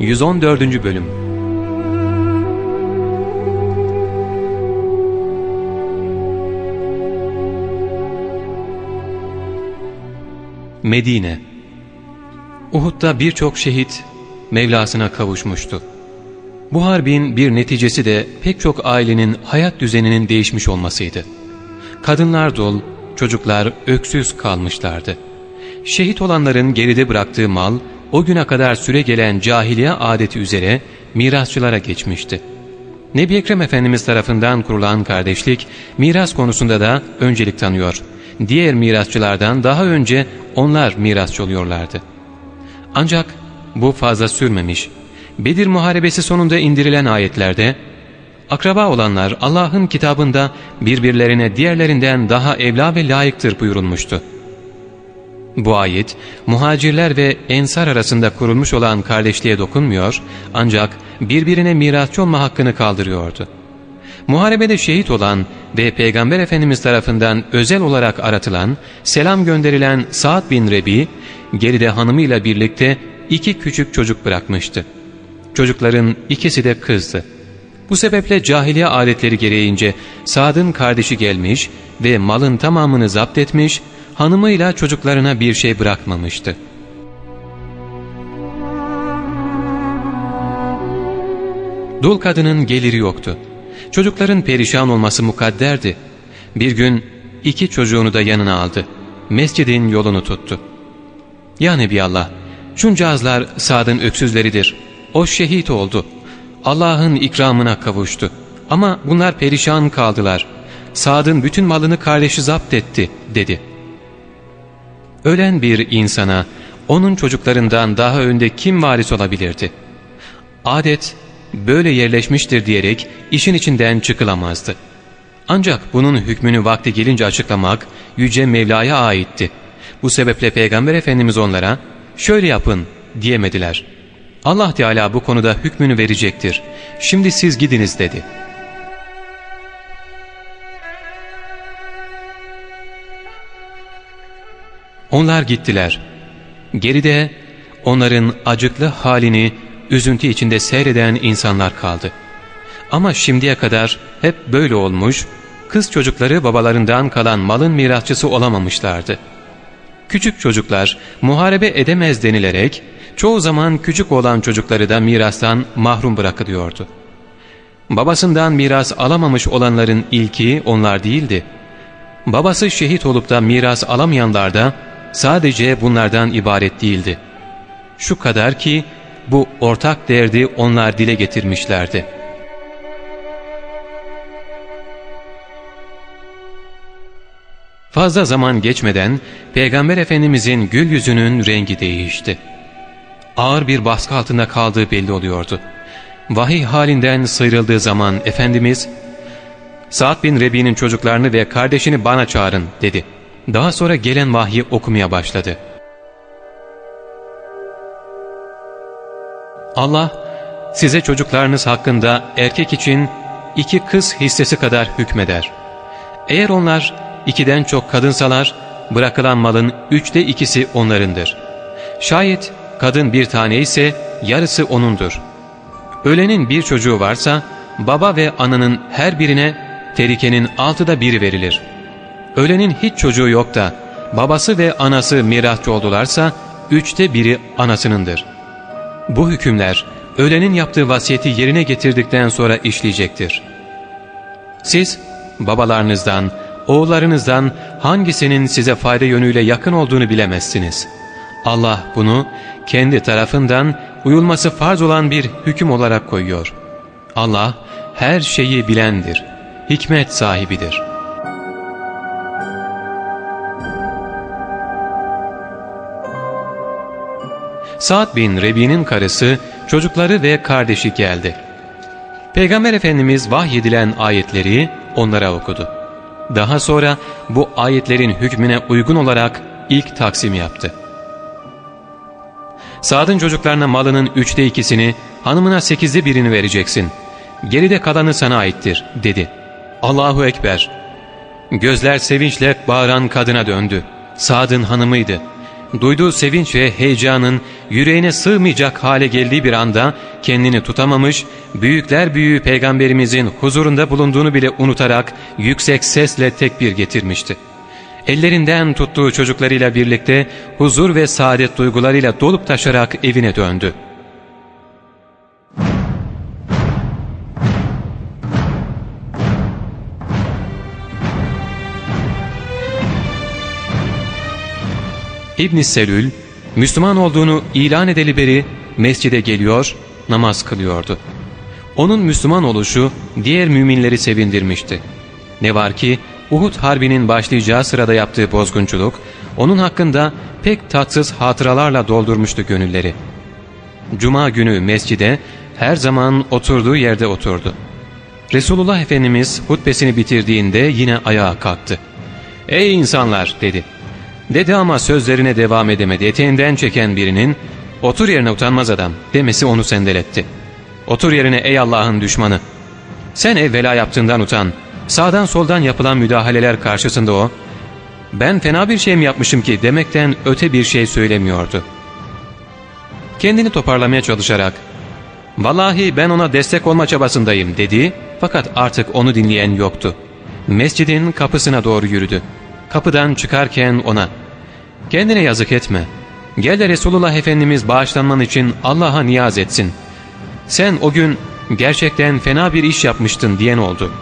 114. Bölüm Medine Uhud'da birçok şehit Mevlasına kavuşmuştu. Bu harbin bir neticesi de pek çok ailenin hayat düzeninin değişmiş olmasıydı. Kadınlar dol, çocuklar öksüz kalmışlardı. Şehit olanların geride bıraktığı mal, o güne kadar süre gelen cahiliye adeti üzere mirasçılara geçmişti. Nebi Ekrem Efendimiz tarafından kurulan kardeşlik, miras konusunda da öncelik tanıyor. Diğer mirasçılardan daha önce onlar mirasçı oluyorlardı. Ancak bu fazla sürmemiş. Bedir Muharebesi sonunda indirilen ayetlerde, akraba olanlar Allah'ın kitabında birbirlerine diğerlerinden daha evla ve layıktır buyurulmuştu. Bu ayet muhacirler ve ensar arasında kurulmuş olan kardeşliğe dokunmuyor ancak birbirine mirasçı olma hakkını kaldırıyordu. Muharebede şehit olan ve Peygamber Efendimiz tarafından özel olarak aratılan, selam gönderilen Sa'd bin Rebi, geride hanımıyla birlikte iki küçük çocuk bırakmıştı. Çocukların ikisi de kızdı. Bu sebeple cahiliye adetleri gereğince Sa'd'ın kardeşi gelmiş ve malın tamamını zapt etmiş, hanımıyla çocuklarına bir şey bırakmamıştı. Dul kadının geliri yoktu. Çocukların perişan olması mukadderdi. Bir gün iki çocuğunu da yanına aldı. Mescidin yolunu tuttu. Ya Nebiallah, şuncağızlar Sad'ın öksüzleridir. O şehit oldu. Allah'ın ikramına kavuştu. Ama bunlar perişan kaldılar. Sad'ın bütün malını kardeşi zapt etti, dedi. Ölen bir insana, onun çocuklarından daha önde kim varis olabilirdi? Adet, böyle yerleşmiştir diyerek işin içinden çıkılamazdı. Ancak bunun hükmünü vakti gelince açıklamak Yüce Mevla'ya aitti. Bu sebeple Peygamber Efendimiz onlara şöyle yapın diyemediler. Allah Teala bu konuda hükmünü verecektir. Şimdi siz gidiniz dedi. Onlar gittiler. Geride onların acıklı halini üzüntü içinde seyreden insanlar kaldı. Ama şimdiye kadar hep böyle olmuş, kız çocukları babalarından kalan malın mirasçısı olamamışlardı. Küçük çocuklar muharebe edemez denilerek çoğu zaman küçük olan çocukları da mirastan mahrum bırakılıyordu. Babasından miras alamamış olanların ilki onlar değildi. Babası şehit olup da miras alamayanlar da sadece bunlardan ibaret değildi. Şu kadar ki bu ortak derdi onlar dile getirmişlerdi. Fazla zaman geçmeden Peygamber Efendimizin gül yüzünün rengi değişti. Ağır bir baskı altında kaldığı belli oluyordu. Vahiy halinden sıyrıldığı zaman Efendimiz, Sa'd bin Rebi'nin çocuklarını ve kardeşini bana çağırın dedi. Daha sonra gelen vahyi okumaya başladı. Allah size çocuklarınız hakkında erkek için iki kız hissesi kadar hükmeder. Eğer onlar ikiden çok kadınsalar bırakılan malın üçte ikisi onlarındır. Şayet kadın bir tane ise yarısı onundur. Ölenin bir çocuğu varsa baba ve ananın her birine terikenin altıda biri verilir. Ölenin hiç çocuğu yok da babası ve anası mirasçı oldularsa üçte biri anasınındır. Bu hükümler ölenin yaptığı vasiyeti yerine getirdikten sonra işleyecektir. Siz babalarınızdan, oğullarınızdan hangisinin size fayda yönüyle yakın olduğunu bilemezsiniz. Allah bunu kendi tarafından uyulması farz olan bir hüküm olarak koyuyor. Allah her şeyi bilendir, hikmet sahibidir. Sa'd bin Rebi'nin karısı, çocukları ve kardeşi geldi. Peygamber Efendimiz vahyedilen ayetleri onlara okudu. Daha sonra bu ayetlerin hükmüne uygun olarak ilk taksim yaptı. Sa'd'ın çocuklarına malının üçte ikisini, hanımına sekizde birini vereceksin. Geride kalanı sana aittir, dedi. Allahu Ekber. Gözler sevinçle bağıran kadına döndü. Sa'd'ın hanımıydı. Duyduğu sevinç ve heyecanın yüreğine sığmayacak hale geldiği bir anda kendini tutamamış, büyükler büyüğü peygamberimizin huzurunda bulunduğunu bile unutarak yüksek sesle tekbir getirmişti. Ellerinden tuttuğu çocuklarıyla birlikte huzur ve saadet duygularıyla dolup taşarak evine döndü. İbn Selül, Müslüman olduğunu ilan edeli beri mescide geliyor, namaz kılıyordu. Onun Müslüman oluşu diğer müminleri sevindirmişti. Ne var ki Uhud Harbi'nin başlayacağı sırada yaptığı bozgunculuk, onun hakkında pek tatsız hatıralarla doldurmuştu gönülleri. Cuma günü mescide her zaman oturduğu yerde oturdu. Resulullah Efendimiz hutbesini bitirdiğinde yine ayağa kalktı. ''Ey insanlar!'' dedi. Dedi ama sözlerine devam edemedi. Eteğinden çeken birinin ''Otur yerine utanmaz adam'' demesi onu sendeletti. ''Otur yerine ey Allah'ın düşmanı! Sen evvela yaptığından utan. Sağdan soldan yapılan müdahaleler karşısında o, ben fena bir şey mi yapmışım ki demekten öte bir şey söylemiyordu. Kendini toparlamaya çalışarak, ''Vallahi ben ona destek olma çabasındayım'' dedi fakat artık onu dinleyen yoktu. Mescidin kapısına doğru yürüdü. Kapıdan çıkarken ona ''Kendine yazık etme. Gel de Resulullah Efendimiz bağışlanman için Allah'a niyaz etsin. Sen o gün gerçekten fena bir iş yapmıştın.'' diyen oldu.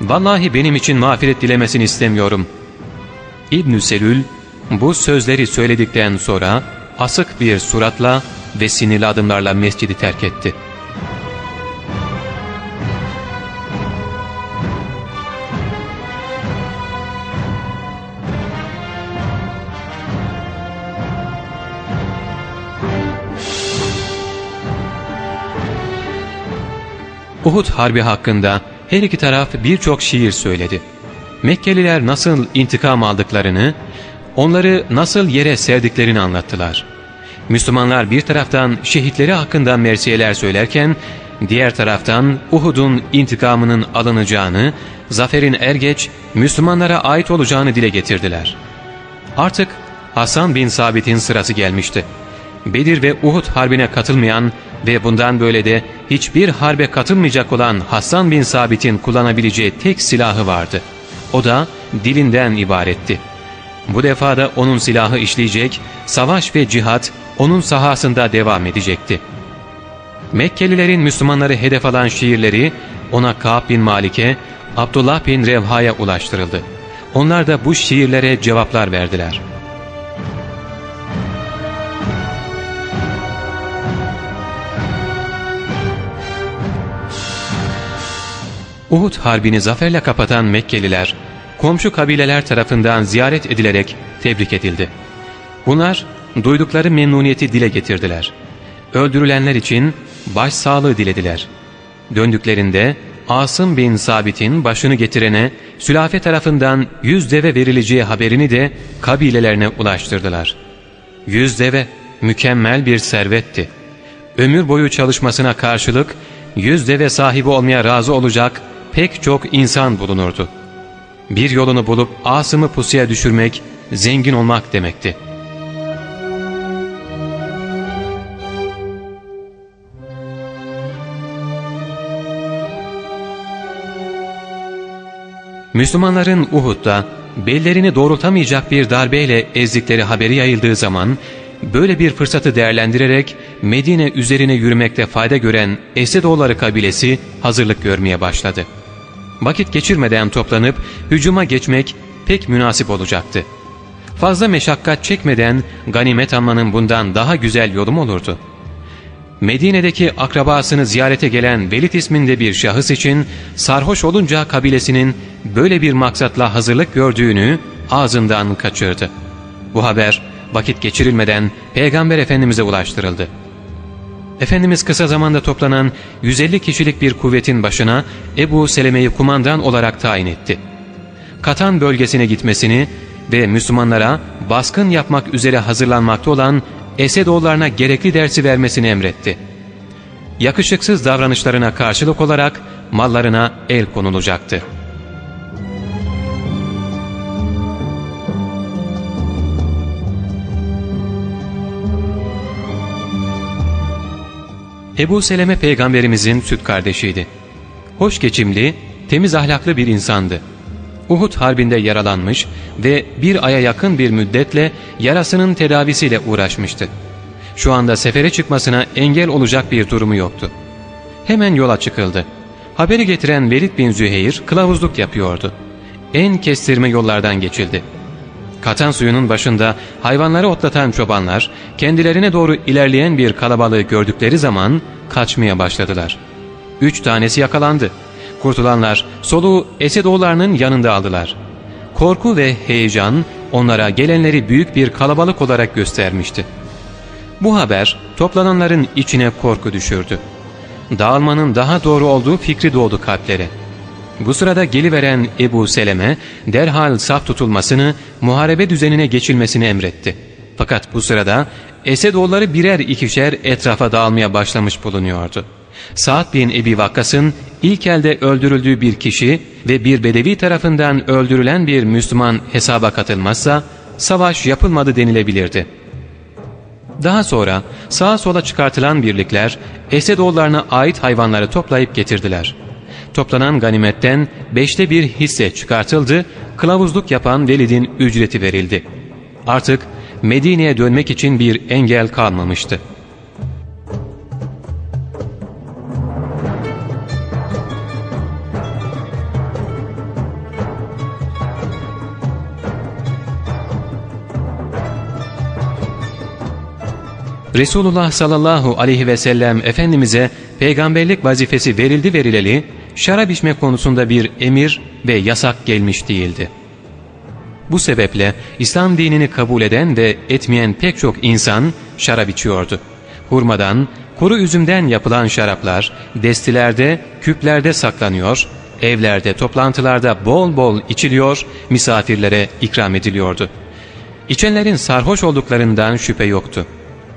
''Vallahi benim için mağfiret dilemesini istemiyorum.'' İbn-i Selül bu sözleri söyledikten sonra asık bir suratla ve sinirli adımlarla mescidi terk etti.'' Uhud Harbi hakkında her iki taraf birçok şiir söyledi. Mekkeliler nasıl intikam aldıklarını, onları nasıl yere serdiklerini anlattılar. Müslümanlar bir taraftan şehitleri hakkında mersiyeler söylerken, diğer taraftan Uhud'un intikamının alınacağını, zaferin er geç Müslümanlara ait olacağını dile getirdiler. Artık Hasan bin Sabit'in sırası gelmişti. Bedir ve Uhud harbine katılmayan ve bundan böyle de hiçbir harbe katılmayacak olan Hasan bin Sabit'in kullanabileceği tek silahı vardı. O da dilinden ibaretti. Bu defa da onun silahı işleyecek, savaş ve cihat onun sahasında devam edecekti. Mekkelilerin Müslümanları hedef alan şiirleri ona Ka'b bin Malik'e, Abdullah bin Revha'ya ulaştırıldı. Onlar da bu şiirlere cevaplar verdiler.'' Uhud Harbi'ni zaferle kapatan Mekkeliler, komşu kabileler tarafından ziyaret edilerek tebrik edildi. Bunlar duydukları memnuniyeti dile getirdiler. Öldürülenler için başsağlığı dilediler. Döndüklerinde Asım bin Sabit'in başını getirene sülafe tarafından yüz deve verileceği haberini de kabilelerine ulaştırdılar. Yüz deve mükemmel bir servetti. Ömür boyu çalışmasına karşılık yüz deve sahibi olmaya razı olacak pek çok insan bulunurdu. Bir yolunu bulup Asım'ı pusuya düşürmek, zengin olmak demekti. Müslümanların Uhud'da bellerini doğrultamayacak bir darbeyle ezdikleri haberi yayıldığı zaman böyle bir fırsatı değerlendirerek Medine üzerine yürümekte fayda gören Esedoğulları kabilesi hazırlık görmeye başladı vakit geçirmeden toplanıp hücuma geçmek pek münasip olacaktı. Fazla meşakkat çekmeden ganimet almanın bundan daha güzel yolum olurdu. Medine'deki akrabasını ziyarete gelen Velid isminde bir şahıs için sarhoş olunca kabilesinin böyle bir maksatla hazırlık gördüğünü ağzından kaçırdı. Bu haber vakit geçirilmeden Peygamber Efendimiz'e ulaştırıldı. Efendimiz kısa zamanda toplanan 150 kişilik bir kuvvetin başına Ebu Seleme'yi kumandan olarak tayin etti. Katan bölgesine gitmesini ve Müslümanlara baskın yapmak üzere hazırlanmakta olan Esedoğullarına gerekli dersi vermesini emretti. Yakışıksız davranışlarına karşılık olarak mallarına el konulacaktı. Ebu Seleme peygamberimizin süt kardeşiydi. Hoş geçimli, temiz ahlaklı bir insandı. Uhud harbinde yaralanmış ve bir aya yakın bir müddetle yarasının tedavisiyle uğraşmıştı. Şu anda sefere çıkmasına engel olacak bir durumu yoktu. Hemen yola çıkıldı. Haberi getiren Velid bin Züheyr kılavuzluk yapıyordu. En kestirme yollardan geçildi. Katan suyunun başında hayvanları otlatan çobanlar kendilerine doğru ilerleyen bir kalabalığı gördükleri zaman kaçmaya başladılar. Üç tanesi yakalandı. Kurtulanlar soluğu Esedoğullarının yanında aldılar. Korku ve heyecan onlara gelenleri büyük bir kalabalık olarak göstermişti. Bu haber toplananların içine korku düşürdü. Dağılmanın daha doğru olduğu fikri doğdu kalplere. Bu sırada geliveren Ebu Seleme derhal saf tutulmasını, muharebe düzenine geçilmesini emretti. Fakat bu sırada Esedoğulları birer ikişer etrafa dağılmaya başlamış bulunuyordu. Sa'd bin Ebi Vakkas'ın ilk elde öldürüldüğü bir kişi ve bir bedevi tarafından öldürülen bir Müslüman hesaba katılmazsa savaş yapılmadı denilebilirdi. Daha sonra sağa sola çıkartılan birlikler Esedoğullarına ait hayvanları toplayıp getirdiler. Toplanan ganimetten beşte bir hisse çıkartıldı, kılavuzluk yapan Velid'in ücreti verildi. Artık Medine'ye dönmek için bir engel kalmamıştı. Resulullah sallallahu aleyhi ve sellem Efendimiz'e peygamberlik vazifesi verildi verileli şarap içme konusunda bir emir ve yasak gelmiş değildi. Bu sebeple İslam dinini kabul eden ve etmeyen pek çok insan şarap içiyordu. Hurmadan, kuru üzümden yapılan şaraplar destilerde, küplerde saklanıyor, evlerde, toplantılarda bol bol içiliyor, misafirlere ikram ediliyordu. İçenlerin sarhoş olduklarından şüphe yoktu.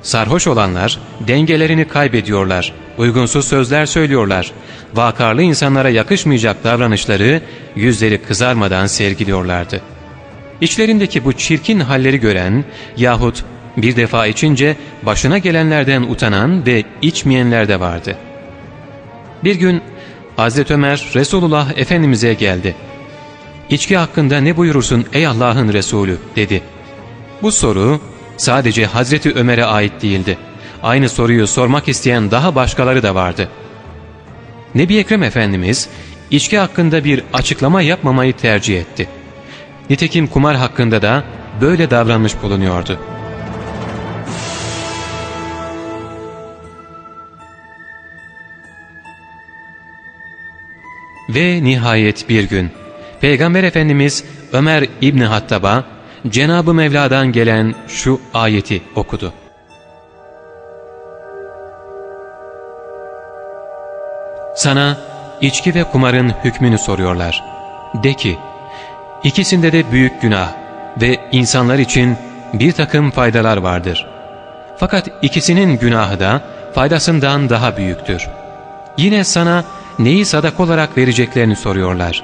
Sarhoş olanlar dengelerini kaybediyorlar, uygunsuz sözler söylüyorlar, vakarlı insanlara yakışmayacak davranışları yüzleri kızarmadan sergiliyorlardı. İçlerindeki bu çirkin halleri gören yahut bir defa içince başına gelenlerden utanan ve içmeyenler de vardı. Bir gün Hazreti Ömer Resulullah Efendimiz'e geldi. İçki hakkında ne buyurursun ey Allah'ın Resulü dedi. Bu soru sadece Hazreti Ömer'e ait değildi. Aynı soruyu sormak isteyen daha başkaları da vardı. Nebi Ekrem Efendimiz içki hakkında bir açıklama yapmamayı tercih etti. Nitekim kumar hakkında da böyle davranmış bulunuyordu. Ve nihayet bir gün Peygamber Efendimiz Ömer İbni Hattab'a Cenab-ı Mevla'dan gelen şu ayeti okudu. Sana içki ve kumarın hükmünü soruyorlar. De ki, ikisinde de büyük günah ve insanlar için bir takım faydalar vardır. Fakat ikisinin günahı da faydasından daha büyüktür. Yine sana neyi sadak olarak vereceklerini soruyorlar.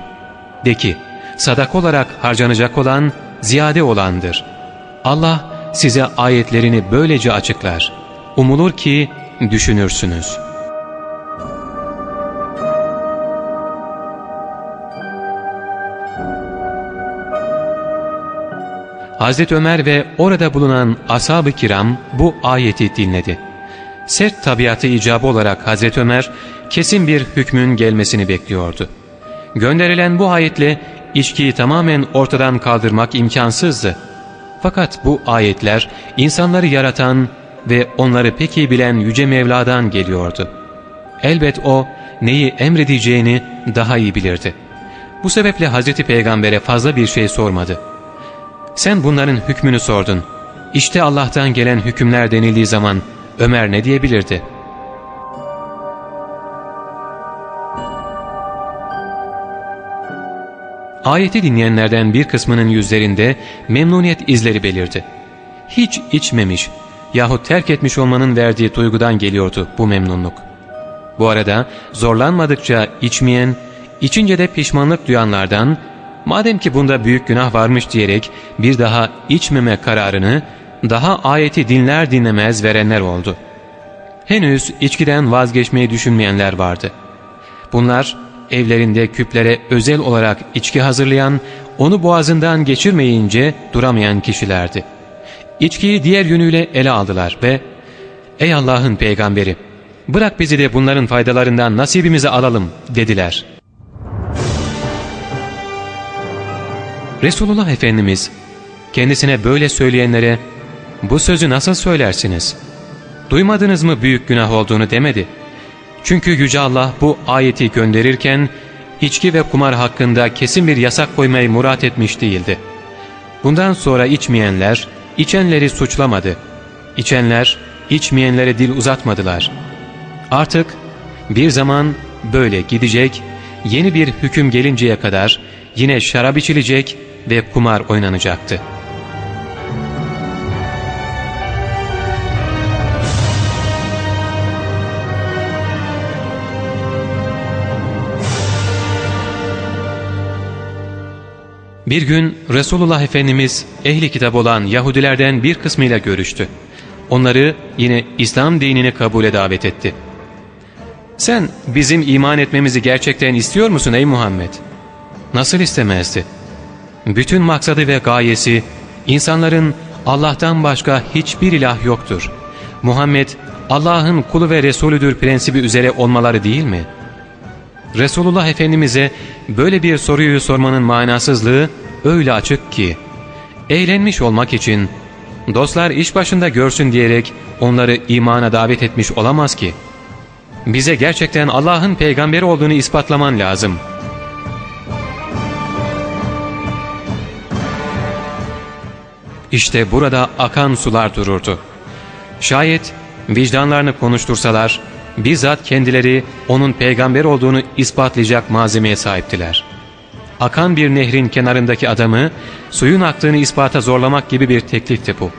De ki, sadak olarak harcanacak olan ziyade olandır. Allah size ayetlerini böylece açıklar. Umulur ki düşünürsünüz. Hazreti Ömer ve orada bulunan ashab-ı kiram bu ayeti dinledi. Sert tabiatı icabı olarak Hazreti Ömer kesin bir hükmün gelmesini bekliyordu. Gönderilen bu ayetle içkiyi tamamen ortadan kaldırmak imkansızdı. Fakat bu ayetler insanları yaratan ve onları pek iyi bilen Yüce Mevla'dan geliyordu. Elbet O neyi emredeceğini daha iyi bilirdi. Bu sebeple Hazreti Peygamber'e fazla bir şey sormadı. Sen bunların hükmünü sordun. İşte Allah'tan gelen hükümler denildiği zaman Ömer ne diyebilirdi?'' Ayeti dinleyenlerden bir kısmının yüzlerinde memnuniyet izleri belirdi. Hiç içmemiş yahut terk etmiş olmanın verdiği duygudan geliyordu bu memnunluk. Bu arada zorlanmadıkça içmeyen, içince de pişmanlık duyanlardan, madem ki bunda büyük günah varmış diyerek bir daha içmeme kararını daha ayeti dinler dinlemez verenler oldu. henüz içkiden vazgeçmeyi düşünmeyenler vardı. Bunlar evlerinde küplere özel olarak içki hazırlayan, onu boğazından geçirmeyince duramayan kişilerdi. İçkiyi diğer yönüyle ele aldılar ve ''Ey Allah'ın peygamberi, bırak bizi de bunların faydalarından nasibimizi alalım.'' dediler. Resulullah Efendimiz kendisine böyle söyleyenlere ''Bu sözü nasıl söylersiniz? Duymadınız mı büyük günah olduğunu?'' demedi. Çünkü Yüce Allah bu ayeti gönderirken içki ve kumar hakkında kesin bir yasak koymayı murat etmiş değildi. Bundan sonra içmeyenler, içenleri suçlamadı. İçenler, içmeyenlere dil uzatmadılar. Artık bir zaman böyle gidecek, yeni bir hüküm gelinceye kadar yine şarap içilecek ve kumar oynanacaktı.'' Bir gün Resulullah Efendimiz ehli kitap olan Yahudilerden bir kısmıyla görüştü. Onları yine İslam dinine kabule davet etti. ''Sen bizim iman etmemizi gerçekten istiyor musun ey Muhammed?'' Nasıl istemezdi? Bütün maksadı ve gayesi insanların Allah'tan başka hiçbir ilah yoktur. Muhammed Allah'ın kulu ve Resulüdür prensibi üzere olmaları değil mi?'' Resulullah Efendimiz'e böyle bir soruyu sormanın manasızlığı öyle açık ki, eğlenmiş olmak için dostlar iş başında görsün diyerek onları imana davet etmiş olamaz ki. Bize gerçekten Allah'ın peygamberi olduğunu ispatlaman lazım. İşte burada akan sular dururdu. Şayet vicdanlarını konuştursalar, bizzat kendileri onun peygamber olduğunu ispatlayacak malzemeye sahiptiler. Akan bir nehrin kenarındaki adamı suyun aktığını ispata zorlamak gibi bir teklifti bu.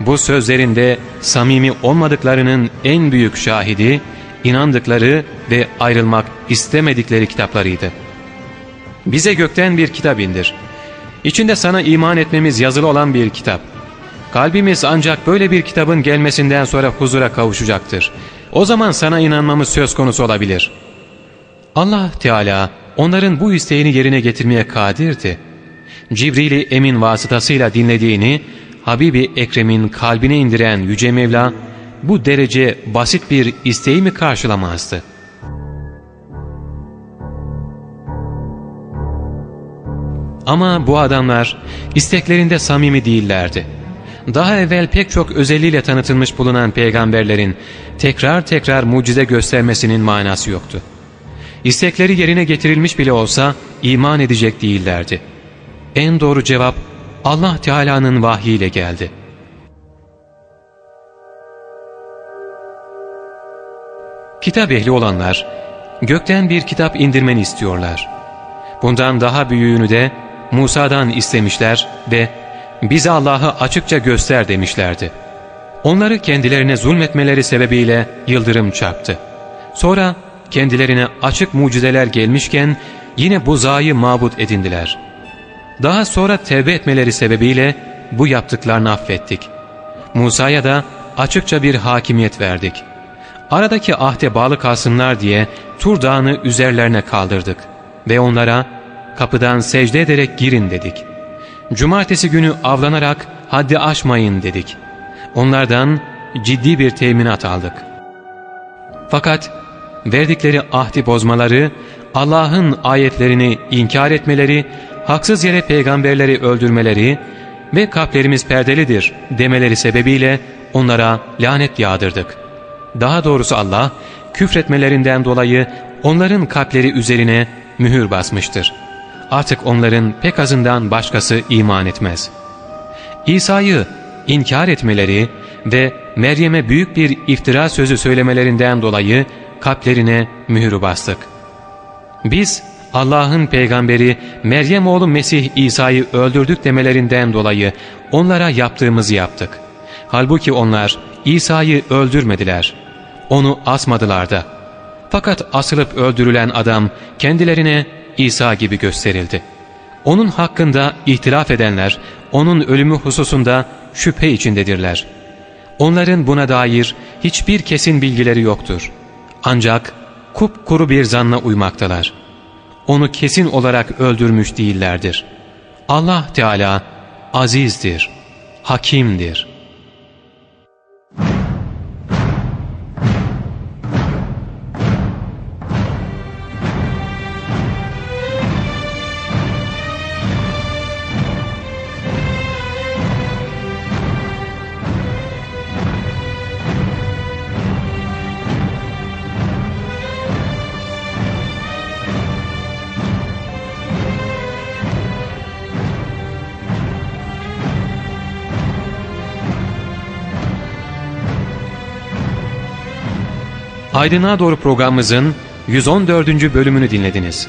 Bu sözlerinde samimi olmadıklarının en büyük şahidi, inandıkları ve ayrılmak istemedikleri kitaplarıydı. Bize gökten bir kitap indir. İçinde sana iman etmemiz yazılı olan bir kitap. Kalbimiz ancak böyle bir kitabın gelmesinden sonra huzura kavuşacaktır. O zaman sana inanmamız söz konusu olabilir. Allah Teala onların bu isteğini yerine getirmeye kadirdi. Cibril-i Emin vasıtasıyla dinlediğini Habibi Ekrem'in kalbine indiren Yüce Mevla bu derece basit bir isteği mi karşılamazdı? Ama bu adamlar isteklerinde samimi değillerdi daha evvel pek çok özelliğiyle tanıtılmış bulunan peygamberlerin tekrar tekrar mucize göstermesinin manası yoktu. İstekleri yerine getirilmiş bile olsa iman edecek değillerdi. En doğru cevap Allah Teala'nın vahyiyle geldi. Kitap ehli olanlar gökten bir kitap indirmeni istiyorlar. Bundan daha büyüğünü de Musa'dan istemişler ve bize Allah'ı açıkça göster demişlerdi. Onları kendilerine zulmetmeleri sebebiyle yıldırım çarptı. Sonra kendilerine açık mucizeler gelmişken yine buzayı mabut edindiler. Daha sonra tevbe etmeleri sebebiyle bu yaptıklarını affettik. Musa'ya da açıkça bir hakimiyet verdik. Aradaki ahde bağlı kalsınlar diye Tur Dağı'nı üzerlerine kaldırdık ve onlara kapıdan secde ederek girin dedik. Cumartesi günü avlanarak haddi aşmayın dedik. Onlardan ciddi bir teminat aldık. Fakat verdikleri ahdi bozmaları, Allah'ın ayetlerini inkar etmeleri, haksız yere peygamberleri öldürmeleri ve kalplerimiz perdelidir demeleri sebebiyle onlara lanet yağdırdık. Daha doğrusu Allah küfretmelerinden dolayı onların kalpleri üzerine mühür basmıştır.'' Artık onların pek azından başkası iman etmez. İsa'yı inkar etmeleri ve Meryem'e büyük bir iftira sözü söylemelerinden dolayı kalplerine mühürü bastık. Biz Allah'ın peygamberi Meryem oğlu Mesih İsa'yı öldürdük demelerinden dolayı onlara yaptığımızı yaptık. Halbuki onlar İsa'yı öldürmediler. Onu asmadılar da. Fakat asılıp öldürülen adam kendilerine İsa gibi gösterildi. Onun hakkında ihtilaf edenler, onun ölümü hususunda şüphe içindedirler. Onların buna dair hiçbir kesin bilgileri yoktur. Ancak kupkuru bir zanla uymaktalar. Onu kesin olarak öldürmüş değillerdir. Allah Teala azizdir, hakimdir.'' Aydınlığa Doğru programımızın 114. bölümünü dinlediniz.